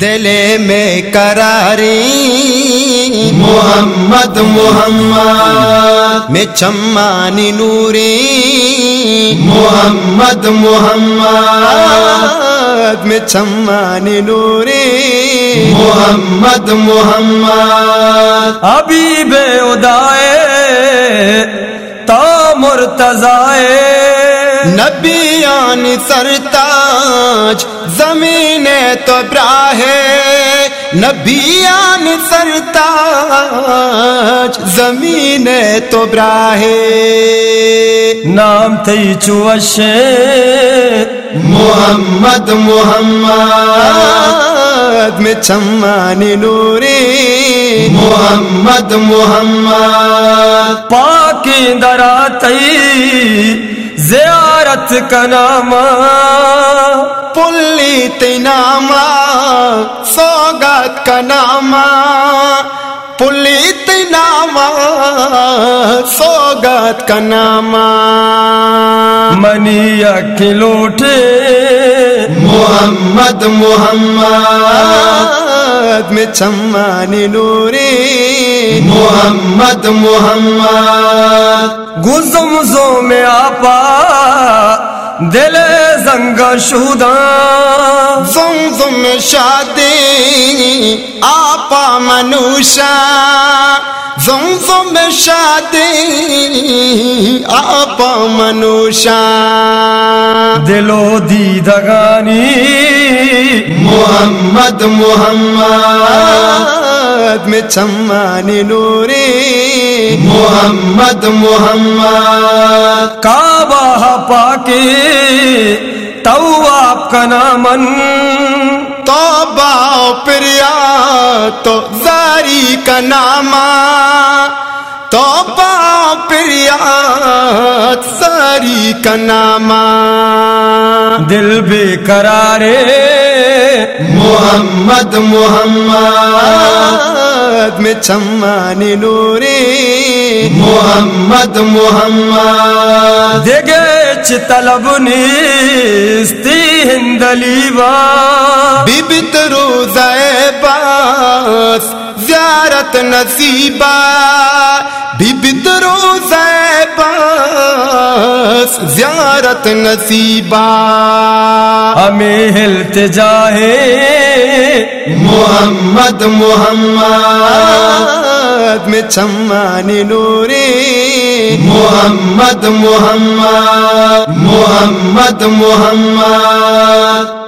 دل میں کراری محمد محمد۔ میں چمانی نوری محمد محمد۔ میں چمانی نوری محمد محمد۔ ابھی بے ادائے تا مرتضائے۔ نبیان سرتاج تو براہ نبیان سرتاج زمین تو براہ نام تھی چوشے محمد محمد میں چمانی نوری۔ محمد محمد۔ پاک دراتی زیارت کا نام پلی تیناما سوگت کا نام پلی تیناما سوگت کا نام منی اکلوٹے محمد محمد میں چمانی نوری۔ محمد محمد۔ گزم زو میں آپا۔ دل زنگ شوداں زم زم شادی آپا منوشا زم زم شادی آپا منوشا دلو دیدگانی محمد محمد میں چمانی نوری محمد محمد کعبہ پاکی تو آپ کا نامن توبہ پریا تو زاری کا نامہ توبہ پریا ساری کا نامہ دل بے قرارے۔ محمد محمد میں چمانی نوری محمد محمد۔ دیگے چ طلب نیستی ہندلیوا بیبت روزہ باس زیارت نصیبہ۔ بیبت روزہ باس زیارت نصیبہ۔ ہمیں ہلت جاہے محمد محمد میں چمانی نوری محمد محمد محمد محمد۔